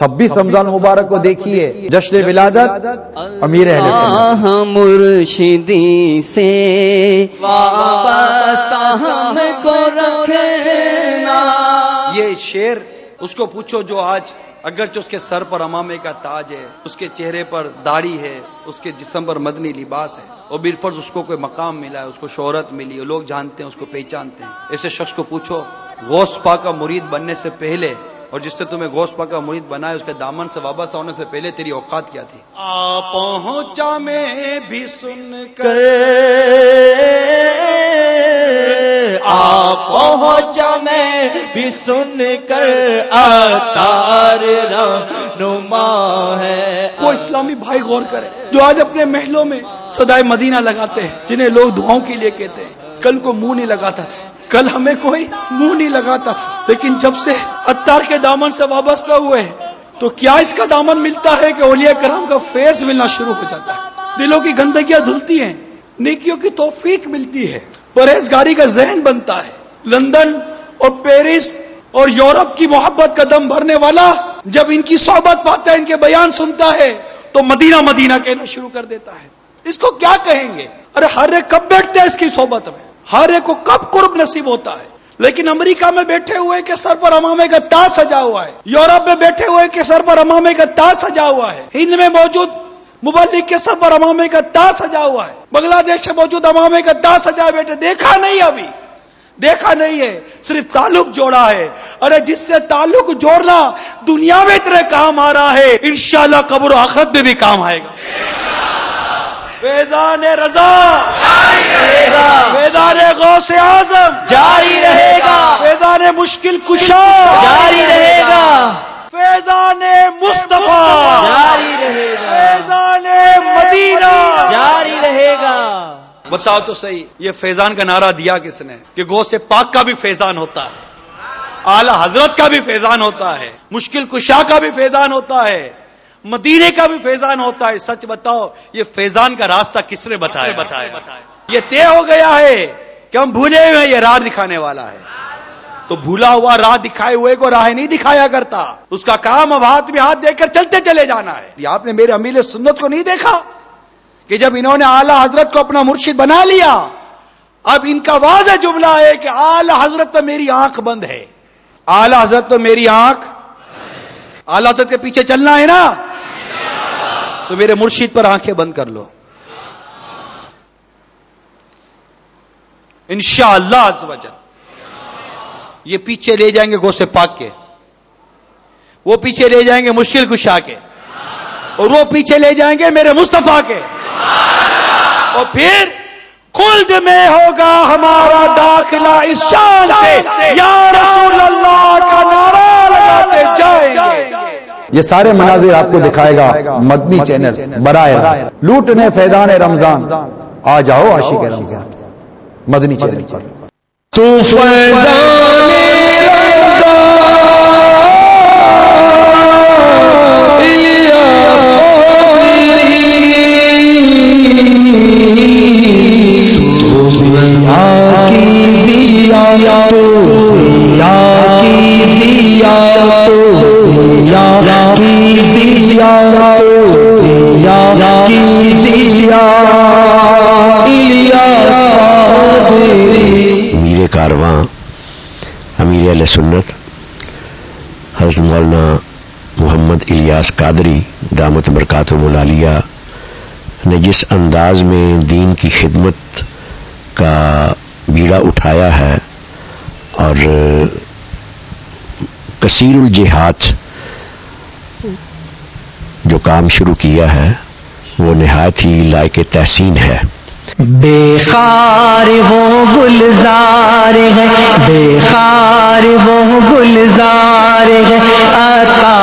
چھبیس رمضان مبارک کو دیکھیے جشن ولادت امیر مرشدی سے ہم کو رکھنا۔ یہ شیر اس کو پوچھو جو آج اگرچہ اس کے سر پر امامے کا تاج ہے اس کے چہرے پر داڑھی ہے اس کے جسم پر مدنی لباس ہے اور بالفرض اس کو کوئی مقام ملا ہے اس کو شہرت ملی ہے لوگ جانتے ہیں اس کو پہچانتے ہیں۔ ایسے شخص کو پوچھو غوث پاک کا مرید بننے سے پہلے اور جس سے تمہیں غوث پاک کا مرید بنا ہے اس کے دامن سے وابستہ ہونے سے پہلے تیری اوقات کیا تھی؟ آ پہنچا میں بھی سن کر۔ آ پہنچا میں بھی سن کر۔ آتار نما ہے۔ وہ اسلامی بھائی غور کرے جو آج اپنے محلوں میں سدائے مدینہ لگاتے ہیں جنہیں لوگ دعاؤں کے لیے کہتے ہیں کل کو منہ نہیں لگاتا تھا۔ کل ہمیں کوئی منہ نہیں لگاتا۔ تھا لیکن جب سے اتار کے دامن سے وابستہ ہوئے، تو کیا اس کا دامن ملتا ہے کہ اولیاء کرام کا فیض ملنا شروع ہو جاتا ہے؟ دلوں کی گندگیاں دھلتی ہیں، نیکیوں کی توفیق ملتی ہے۔ پرہیزگاری کا ذہن بنتا ہے۔ لندن اور پیرس اور یورپ کی محبت کا دم بھرنے والا جب ان کی صحبت پاتا ہے ان کے بیان سنتا ہے، تو مدینہ مدینہ کہنا شروع کر دیتا ہے۔ اس کو کیا کہیں گے؟ ارے ہر ایک کب بیٹھتے ہیں اس کی صحبت میں؟ ہر ایک کو کب قرب نصیب ہوتا ہے؟ لیکن امریکہ میں بیٹھے ہوئے کے سر پر امامے کا تاج سجا ہوا ہے۔ یورپ میں بیٹھے ہوئے کے سر پر امامے کا تاج سجا ہوا ہے۔ ہند میں موجود مبلک کے سر پر امامے کا تاج سجا ہوا ہے۔ بنگلہ دیش میں موجود امامے کا تاج سجا بیٹھے دیکھا نہیں ابھی۔ دیکھا نہیں ہے، صرف تعلق جوڑا ہے۔ ارے جس سے تعلق جوڑنا دنیا میں اتنے کام آ رہا ہے، انشاءاللہ قبر و آخرت میں بھی کام آئے گا۔ فیضان رضا فیضان غوث اعظم جاری رہے گا۔ فیضان مشکل کشا جاری رہے گا۔ فیضان مصطفیٰ جاری رہے گا۔ فیضان مدینہ جاری رہے گا۔ بتاؤ تو صحیح یہ فیضان کا نعرہ دیا کس نے؟ کہ گو سے پاک کا بھی فیضان ہوتا ہے اعلی حضرت کا بھی فیضان ہوتا ہے مشکل کشا کا بھی فیضان ہوتا ہے۔ مدینے کا بھی فیضان ہوتا ہے سچ بتاؤ یہ فیضان کا راستہ کس نے بتایا؟ بتایا؟ یہ طے ہو گیا ہے کہ ہم بھولے ہوئے ہیں یہ راہ دکھانے والا ہے۔ تو بھولا ہوا راہ دکھائے ہوئے کو راہ نہیں دکھایا کرتا۔ اس کا کام اب ہاتھ میں ہاتھ دے کر چلتے چلے جانا ہے۔ یہ آپ نے میرے امیل سنت کو نہیں دیکھا؟ کہ جب انہوں نے اعلی حضرت کو اپنا مرشد بنا لیا اب ان کا واضح جملہ ہے کہ اعلی حضرت تو میری آنکھ بند ہے۔ اعلی حضرت تو میری آنکھ اعلی حضرت کے پیچھے چلنا ہے نا۔ تو میرے مرشد پر آنکھیں بند کر لو۔ انشاءاللہ عز و یہ پیچھے لے جائیں گے گوسے پاک کے۔ وہ پیچھے لے جائیں گے مشکل کشا کے۔ اور وہ پیچھے لے جائیں گے میرے مصطفیٰ کے۔ اور پھر خلد میں ہوگا ہمارا داخلہ اس شان سے۔ یا رسول اللہ کا نعرہ لگاتے جائیں گے یہ سارے مناظر آپ کو دکھائے گا مدنی چینل برائے راست لوٹنے فیضان رمضان۔ آ جاؤ عاشق رمضان۔ مدنی چینل پر۔ تو امیر کارواں امیر علیہ سنت، حضرت مولانا محمد الیاس قادری دامت برکات ملالیہ نے جس انداز میں دین کی خدمت کا بیڑا اٹھایا ہے اور کثیر الجہاد جو کام شروع کیا ہے، وہ نہایت ہی لائق تحسین ہے۔ بے خار وہ گلزار ہے، بے خار وہ گلزار ہے عطا